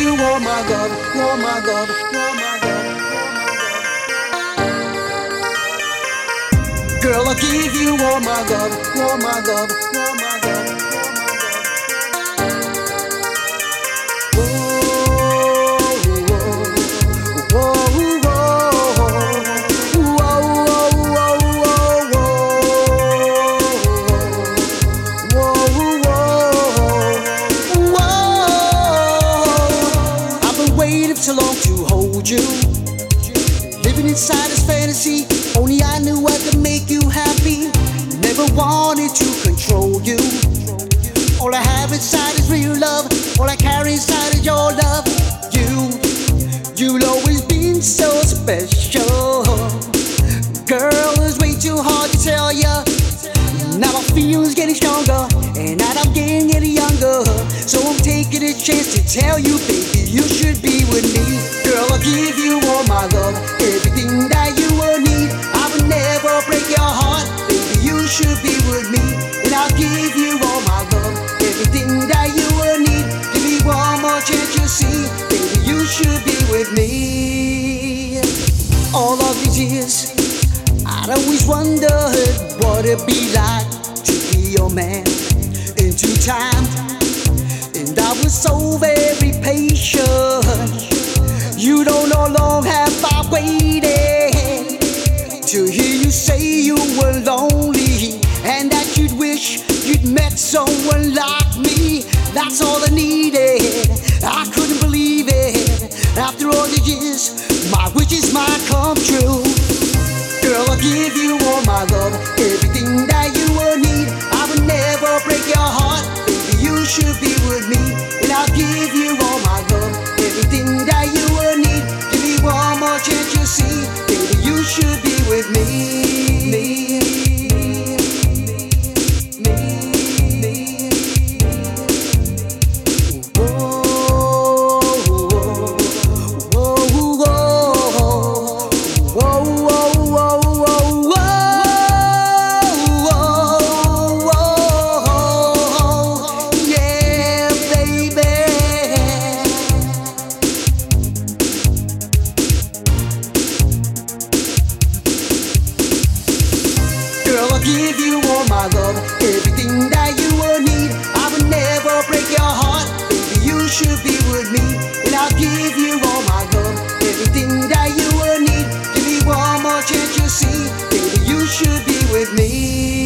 You all my love, all oh my love, all oh my love. Girl, I'll give you all my love, all my love, all my love. Inside this fantasy. Only I knew I could make you happy. Never wanted to control you. All I have inside is real love. All I carry inside is your love. You, you'll always been so special. Girl, it's way too hard to tell ya. Now my feelings getting stronger, and I'm getting getting younger. So I'm taking a chance to tell you, baby, you should be with me. Girl, I'll give you all my love, Years, I'd always wondered what it'd be like to be your man into time. And I was so very patient. You don't know long have I waited to hear you say you were lonely and that you'd wish you'd met someone like me. That's all I needed. I couldn't my come true. Girl, I'll give you all my love, everything that you will need. I will never break your heart, baby. You should be with me, and I'll give you all my love, everything that you will need. Give me one more chance, you see, baby. You should be with me. give you all my love, everything that you will need. I will never break your heart, baby. You should be with me, and I'll give you all my love, everything that you will need. Give me one more chance, you see, baby. You should be with me.